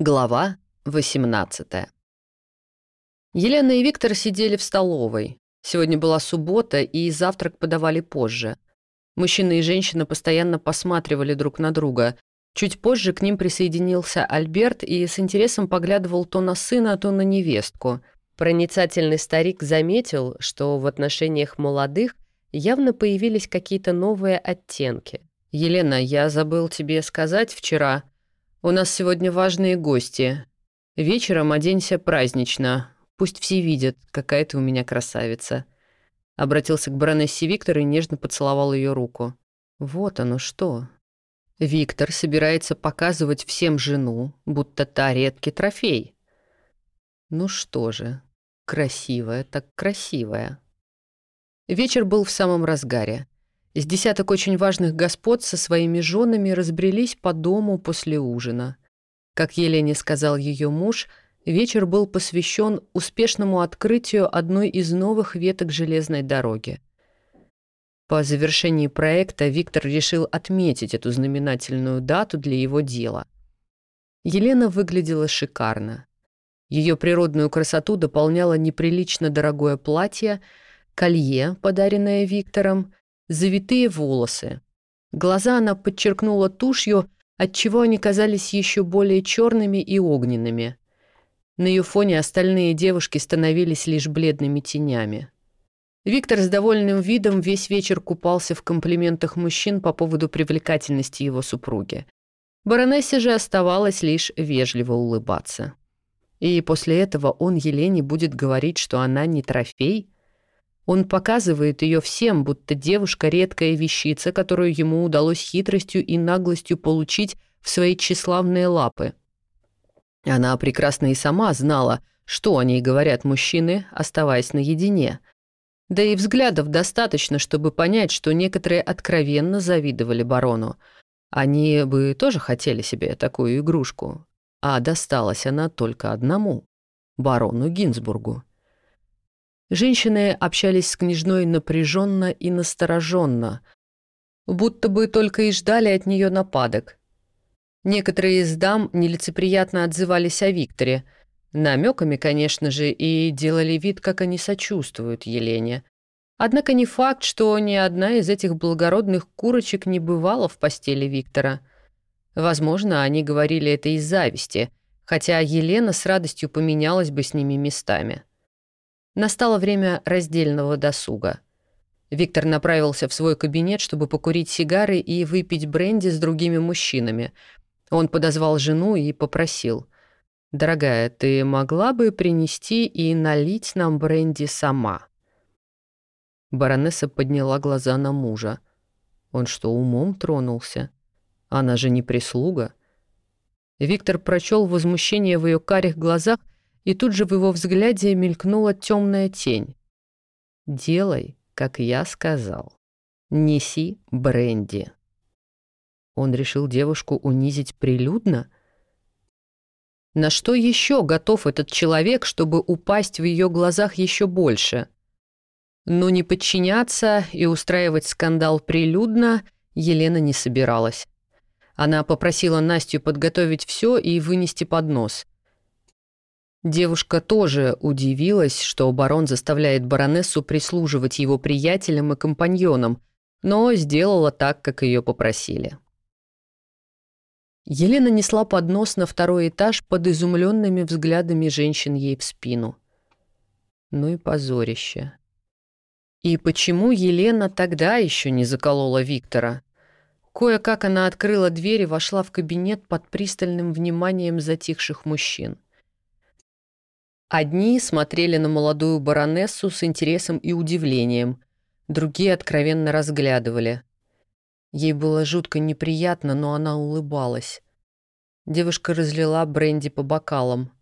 Глава 18 Елена и Виктор сидели в столовой. Сегодня была суббота, и завтрак подавали позже. Мужчина и женщина постоянно посматривали друг на друга. Чуть позже к ним присоединился Альберт и с интересом поглядывал то на сына, то на невестку. Проницательный старик заметил, что в отношениях молодых явно появились какие-то новые оттенки. «Елена, я забыл тебе сказать вчера», у нас сегодня важные гости. Вечером оденься празднично. Пусть все видят, какая ты у меня красавица». Обратился к баронессе Виктор и нежно поцеловал ее руку. «Вот оно что». Виктор собирается показывать всем жену, будто та редкий трофей. Ну что же, красивая так красивая. Вечер был в самом разгаре. С десяток очень важных господ со своими женами разбрелись по дому после ужина. Как Елене сказал ее муж, вечер был посвящен успешному открытию одной из новых веток железной дороги. По завершении проекта Виктор решил отметить эту знаменательную дату для его дела. Елена выглядела шикарно. Ее природную красоту дополняло неприлично дорогое платье, колье, подаренное Виктором, завитые волосы. Глаза она подчеркнула тушью, отчего они казались еще более черными и огненными. На ее фоне остальные девушки становились лишь бледными тенями. Виктор с довольным видом весь вечер купался в комплиментах мужчин по поводу привлекательности его супруги. Баронессе же оставалось лишь вежливо улыбаться. И после этого он Елене будет говорить, что она не трофей – он показывает ее всем, будто девушка — редкая вещица, которую ему удалось хитростью и наглостью получить в свои тщеславные лапы. Она прекрасно и сама знала, что о ней говорят мужчины, оставаясь наедине. Да и взглядов достаточно, чтобы понять, что некоторые откровенно завидовали барону. Они бы тоже хотели себе такую игрушку. А досталась она только одному — барону Гинзбургу. Женщины общались с княжной напряженно и настороженно, будто бы только и ждали от нее нападок. Некоторые из дам нелицеприятно отзывались о Викторе, намеками, конечно же, и делали вид, как они сочувствуют Елене. Однако не факт, что ни одна из этих благородных курочек не бывала в постели Виктора. Возможно, они говорили это из зависти, хотя Елена с радостью поменялась бы с ними местами. Настало время раздельного досуга. Виктор направился в свой кабинет, чтобы покурить сигары и выпить бренди с другими мужчинами. Он подозвал жену и попросил. «Дорогая, ты могла бы принести и налить нам бренди сама?» Баронесса подняла глаза на мужа. Он что, умом тронулся? Она же не прислуга. Виктор прочел возмущение в ее карих глазах и тут же в его взгляде мелькнула темная тень. «Делай, как я сказал. Неси бренди». Он решил девушку унизить прилюдно? На что еще готов этот человек, чтобы упасть в ее глазах еще больше? Но не подчиняться и устраивать скандал прилюдно Елена не собиралась. Она попросила Настю подготовить все и вынести поднос — Девушка тоже удивилась, что барон заставляет баронессу прислуживать его приятелям и компаньонам, но сделала так, как ее попросили. Елена несла поднос на второй этаж под изумленными взглядами женщин ей в спину. Ну и позорище. И почему Елена тогда еще не заколола Виктора? Кое-как она открыла дверь и вошла в кабинет под пристальным вниманием затихших мужчин. Одни смотрели на молодую баронессу с интересом и удивлением, другие откровенно разглядывали. Ей было жутко неприятно, но она улыбалась. Девушка разлила бренди по бокалам.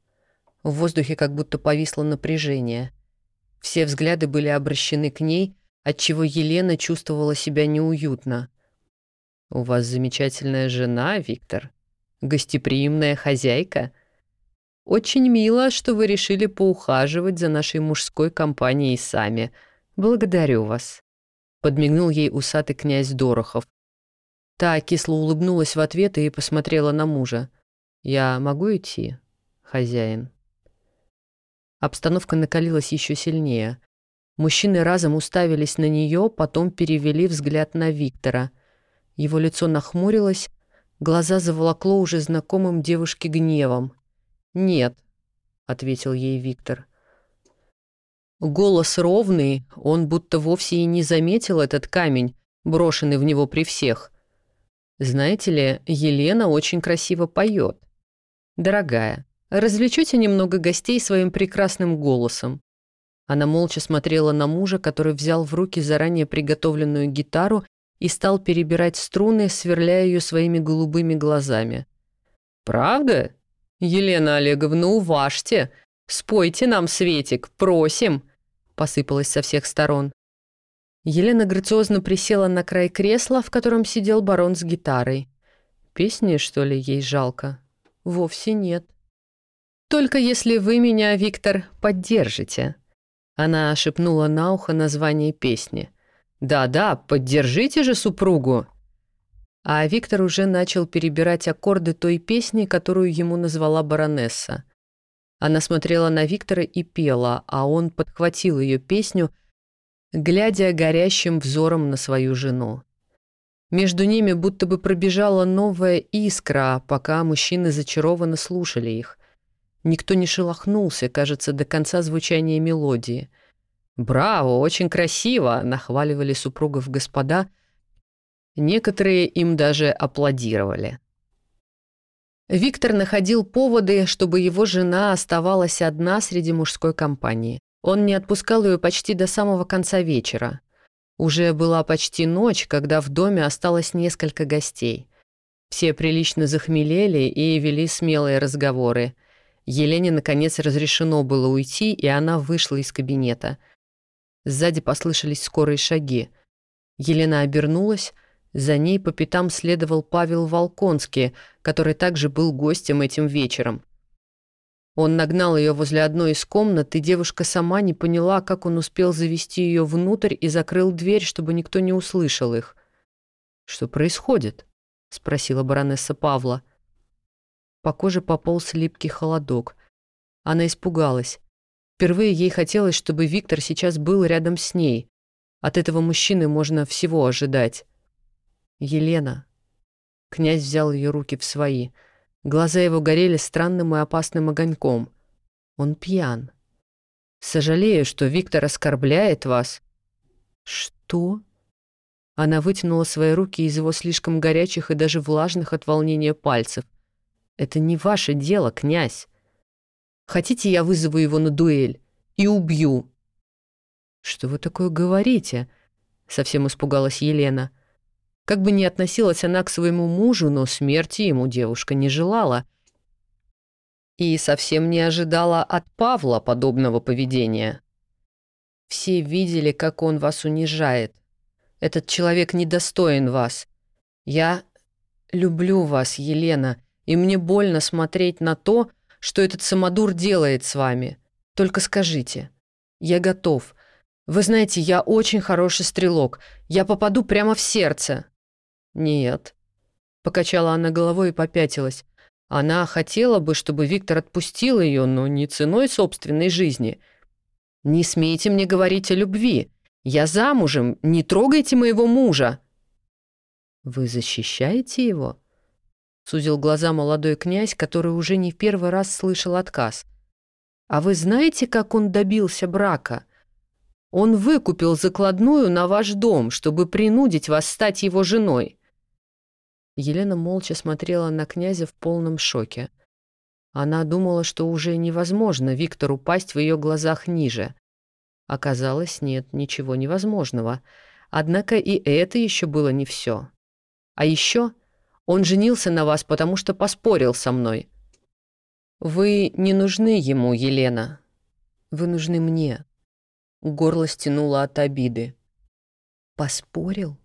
В воздухе как будто повисло напряжение. Все взгляды были обращены к ней, отчего Елена чувствовала себя неуютно. «У вас замечательная жена, Виктор? Гостеприимная хозяйка?» Очень мило, что вы решили поухаживать за нашей мужской компанией сами. Благодарю вас», — подмигнул ей усатый князь Дорохов. Та кисло улыбнулась в ответ и посмотрела на мужа. Я могу идти, хозяин?» Обстановка накалилась еще сильнее. Мужчины разом уставились на нее, потом перевели взгляд на Виктора. Его лицо нахмурилось, глаза заволокло уже знакомым девушке гневом. «Нет», — ответил ей Виктор. Голос ровный, он будто вовсе и не заметил этот камень, брошенный в него при всех. Знаете ли, Елена очень красиво поет. Дорогая, развлечете немного гостей своим прекрасным голосом. Она молча смотрела на мужа, который взял в руки заранее приготовленную гитару и стал перебирать струны, сверляя ее своими голубыми глазами. «Правда? Елена Олеговна, уважьте! Спойте нам, Светик, просим!» посыпалось со всех сторон. Елена грациозно присела на край кресла, в котором сидел барон с гитарой. Песни, что ли, ей жалко? Вовсе нет. «Только если вы меня, Виктор, поддержите», она шепнула на ухо название песни. «Да-да, поддержите же супругу!» А Виктор уже начал перебирать аккорды той песни, которую ему назвала баронесса. Она смотрела на Виктора и пела, а он подхватил ее песню, глядя горящим взором на свою жену. Между ними будто бы пробежала новая искра, пока мужчины зачарованно слушали их. Никто не шелохнулся, кажется, до конца звучания мелодии. «Браво, очень красиво!» — нахваливали супругов господа. Некоторые им даже аплодировали. Виктор находил поводы, чтобы его жена оставалась одна среди мужской компании. Он не отпускал ее почти до самого конца вечера. Уже была почти ночь, когда в доме осталось несколько гостей. Все прилично захмелели и вели смелые разговоры — Елене, наконец, разрешено было уйти, и она вышла из кабинета. Сзади послышались скорые шаги. Елена обернулась, за ней по пятам следовал Павел Волконский, который также был гостем этим вечером. Он нагнал ее возле одной из комнат, и девушка сама не поняла, как он успел завести ее внутрь и закрыл дверь, чтобы никто не услышал их. «Что происходит?» — спросила баронесса Павла. — по коже пополз липкий холодок. Она испугалась. Впервые ей хотелось, чтобы Виктор сейчас был рядом с ней. От этого мужчины можно всего ожидать. «Елена». Князь взял ее руки в свои. Глаза его горели странным и опасным огоньком. Он пьян. «Сожалею, что Виктор оскорбляет вас». «Что?» Она вытянула свои руки из его слишком горячих и даже влажных от волнения пальцев. Это не ваше дело, князь. Хотите, я вызову его на дуэль и убью?» «Что вы такое говорите?» — совсем испугалась Елена. Как бы ни относилась она к своему мужу, но смерти ему девушка не желала. И совсем не ожидала от Павла подобного поведения. Все видели, как он вас унижает. Этот человек недостоин вас. Я люблю вас, Елена, и мне больно смотреть на то, что этот самодур делает с вами. Только скажите. Я готов. Вы знаете, я очень хороший стрелок. Я попаду прямо в сердце». «Нет». Покачала она головой и попятилась. Она хотела бы, чтобы Виктор отпустил ее, но не ценой собственной жизни. «Не смейте мне говорить о любви. Я замужем. Не трогайте моего мужа». «Вы защищаете его?» Сузил глаза молодой князь, который уже не в первый раз слышал отказ. «А вы знаете, как он добился брака? Он выкупил закладную на ваш дом, чтобы принудить вас стать его женой». Елена молча смотрела на князя в полном шоке. Она думала, что уже невозможно Виктору упасть в ее глазах ниже. Оказалось, нет ничего невозможного. Однако и это еще было не все. А еще он женился на вас, потому что поспорил со мной. Вы не нужны ему, Елена. Вы нужны мне. Горло стянуло от обиды. Поспорил?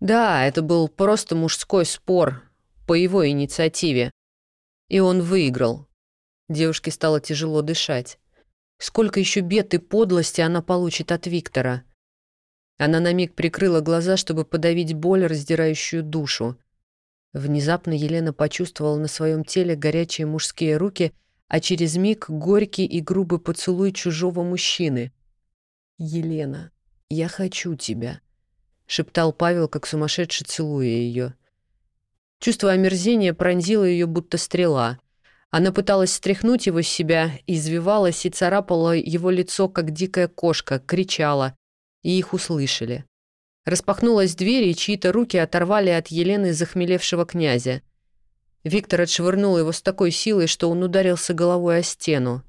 Да, это был просто мужской спор по его инициативе. И он выиграл. Девушке стало тяжело дышать. Сколько еще бед и подлости она получит от Виктора? Она на миг прикрыла глаза, чтобы подавить боль, раздирающую душу. Внезапно Елена почувствовала на своем теле горячие мужские руки, а через миг горький и грубый поцелуй чужого мужчины. «Елена, я хочу тебя», — шептал Павел, как сумасшедший, целуя ее. Чувство омерзения пронзило ее, будто стрела. Она пыталась стряхнуть его с себя, извивалась и царапала его лицо, как дикая кошка, кричала, и их услышали. Распахнулась дверь, и чьи-то руки оторвали от Елены захмелевшего князя. Виктор отшвырнул его с такой силой, что он ударился головой о стену.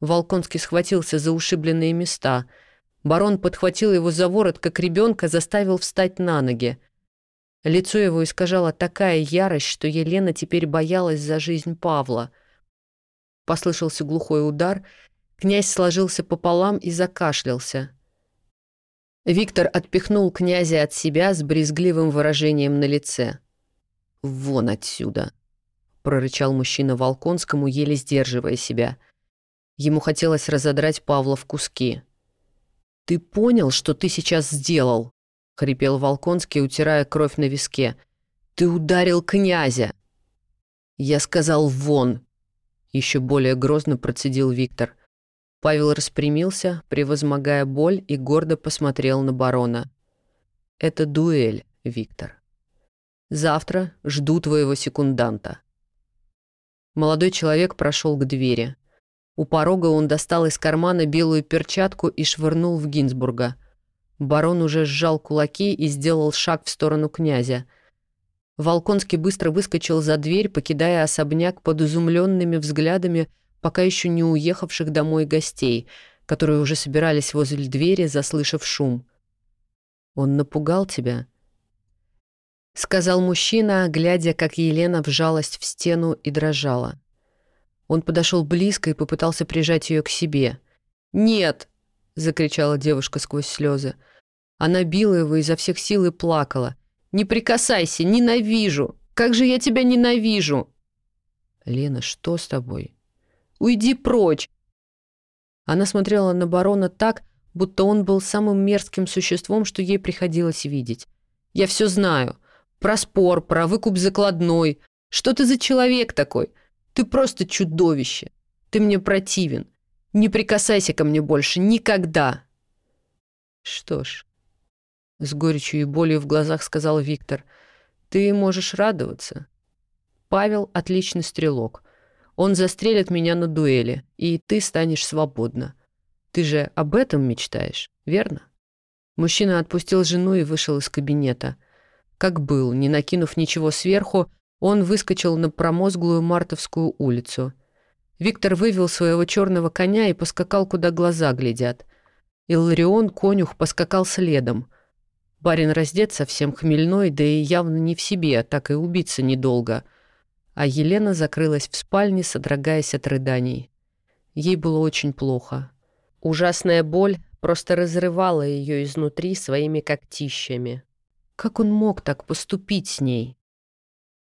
Волконский схватился за ушибленные места. Барон подхватил его за ворот, как ребенка, заставил встать на ноги. Лицо его искажала такая ярость, что Елена теперь боялась за жизнь Павла. Послышался глухой удар, князь сложился пополам и закашлялся. Виктор отпихнул князя от себя с брезгливым выражением на лице. «Вон отсюда!» — прорычал мужчина Волконскому, еле сдерживая себя. Ему хотелось разодрать Павла в куски. «Ты понял, что ты сейчас сделал?» — хрипел Волконский, утирая кровь на виске. «Ты ударил князя!» «Я сказал, вон!» — еще более грозно процедил Виктор — Павел распрямился, превозмогая боль, и гордо посмотрел на барона. «Это дуэль, Виктор. Завтра жду твоего секунданта». Молодой человек прошел к двери. У порога он достал из кармана белую перчатку и швырнул в Гинзбурга. Барон уже сжал кулаки и сделал шаг в сторону князя. Волконский быстро выскочил за дверь, покидая особняк под изумленными взглядами пока еще не уехавших домой гостей, которые уже собирались возле двери, заслышав шум. «Он напугал тебя?» — сказал мужчина, глядя, как Елена вжалась в стену и дрожала. Он подошел близко и попытался прижать ее к себе. «Нет!» — закричала девушка сквозь слезы. Она била его изо всех сил и плакала. «Не прикасайся! Ненавижу! Как же я тебя ненавижу!» «Лена, что с тобой?» Уйди прочь!» Она смотрела на барона так, будто он был самым мерзким существом, что ей приходилось видеть. «Я все знаю. Про спор, про выкуп закладной. Что ты за человек такой? Ты просто чудовище. Ты мне противен. Не прикасайся ко мне больше. Никогда!» «Что ж...» — с горечью и болью в глазах сказал Виктор. «Ты можешь радоваться. Павел — отличный стрелок. Он застрелит меня на дуэли, и ты станешь свободна. Ты же об этом мечтаешь, верно?» Мужчина отпустил жену и вышел из кабинета. Как был, не накинув ничего сверху, он выскочил на промозглую Мартовскую улицу. Виктор вывел своего черного коня и поскакал, куда глаза глядят. Илларион, конюх, поскакал следом. Барин раздет совсем хмельной, да и явно не в себе, так и убиться недолго — а Елена закрылась в спальне, содрогаясь от рыданий. Ей было очень плохо. Ужасная боль просто разрывала ее изнутри своими когтищами. Как он мог так поступить с ней?